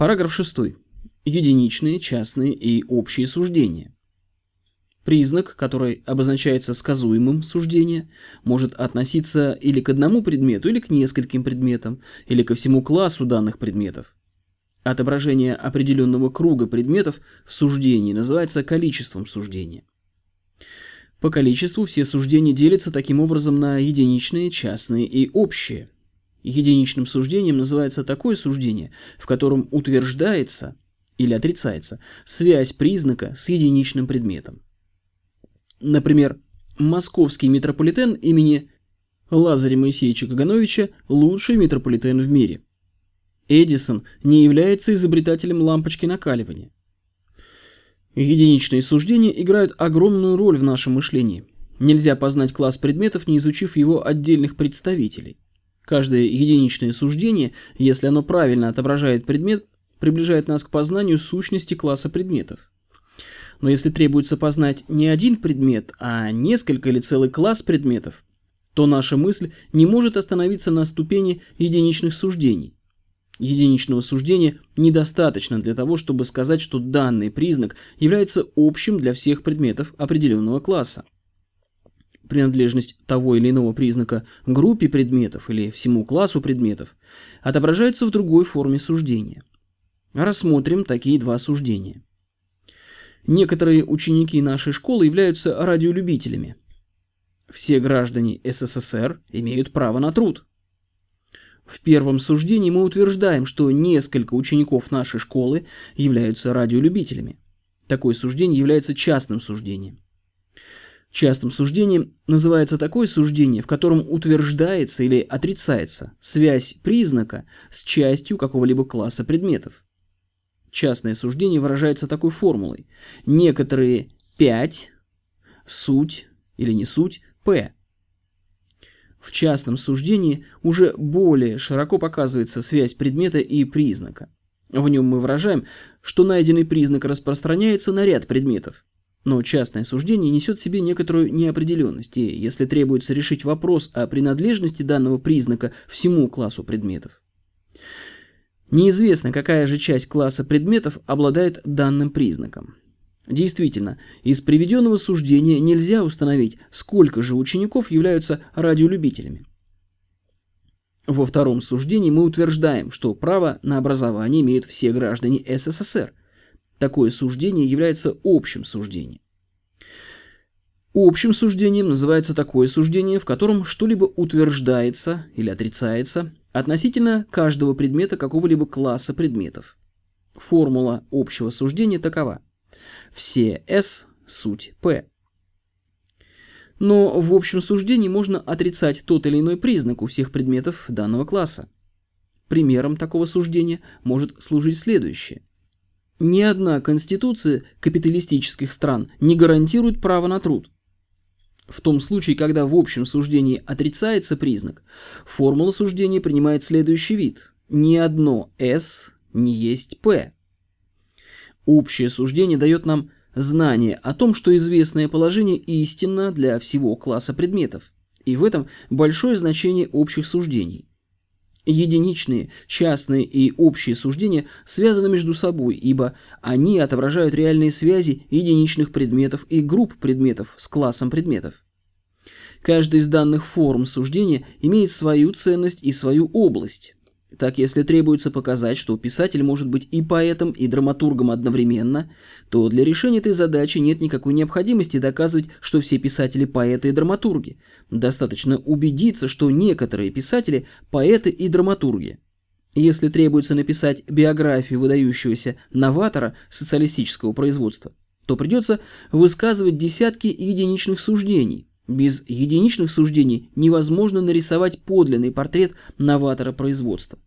Параграф 6. Единичные, частные и общие суждения. Признак, который обозначается сказуемым суждения, может относиться или к одному предмету, или к нескольким предметам, или ко всему классу данных предметов. Отображение определенного круга предметов в суждении называется количеством суждения. По количеству все суждения делятся таким образом на единичные, частные и общие. Единичным суждением называется такое суждение, в котором утверждается или отрицается связь признака с единичным предметом. Например, московский метрополитен имени Лазаря Моисеевича Кагановича – лучший метрополитен в мире. Эдисон не является изобретателем лампочки накаливания. Единичные суждения играют огромную роль в нашем мышлении. Нельзя познать класс предметов, не изучив его отдельных представителей. Каждое единичное суждение, если оно правильно отображает предмет, приближает нас к познанию сущности класса предметов. Но если требуется познать не один предмет, а несколько или целый класс предметов, то наша мысль не может остановиться на ступени единичных суждений. Единичного суждения недостаточно для того, чтобы сказать, что данный признак является общим для всех предметов определенного класса. Принадлежность того или иного признака группе предметов или всему классу предметов отображается в другой форме суждения. Рассмотрим такие два суждения. Некоторые ученики нашей школы являются радиолюбителями. Все граждане СССР имеют право на труд. В первом суждении мы утверждаем, что несколько учеников нашей школы являются радиолюбителями. Такое суждение является частным суждением. Частым суждением называется такое суждение, в котором утверждается или отрицается связь признака с частью какого-либо класса предметов. Частное суждение выражается такой формулой. Некоторые 5, суть или не суть, П. В частном суждении уже более широко показывается связь предмета и признака. В нем мы выражаем, что найденный признак распространяется на ряд предметов. Но частное суждение несет в себе некоторую неопределенность, и если требуется решить вопрос о принадлежности данного признака всему классу предметов. Неизвестно, какая же часть класса предметов обладает данным признаком. Действительно, из приведенного суждения нельзя установить, сколько же учеников являются радиолюбителями. Во втором суждении мы утверждаем, что право на образование имеют все граждане СССР. Такое суждение является общим суждением. Общим суждением называется такое суждение, в котором что-либо утверждается или отрицается относительно каждого предмета какого-либо класса предметов. Формула общего суждения такова. Все S – суть P. Но в общем суждении можно отрицать тот или иной признак у всех предметов данного класса. Примером такого суждения может служить следующее. Ни одна конституция капиталистических стран не гарантирует право на труд – в том случае, когда в общем суждении отрицается признак, формула суждения принимает следующий вид. Ни одно S не есть P. Общее суждение дает нам знание о том, что известное положение истинно для всего класса предметов. И в этом большое значение общих суждений. Единичные, частные и общие суждения связаны между собой, ибо они отображают реальные связи единичных предметов и групп предметов с классом предметов. Каждая из данных форм суждения имеет свою ценность и свою область. Так, если требуется показать, что писатель может быть и поэтом, и драматургом одновременно, то для решения этой задачи нет никакой необходимости доказывать, что все писатели поэты и драматурги. Достаточно убедиться, что некоторые писатели поэты и драматурги. Если требуется написать биографию выдающегося новатора социалистического производства, то придется высказывать десятки единичных суждений. Без единичных суждений невозможно нарисовать подлинный портрет новатора производства.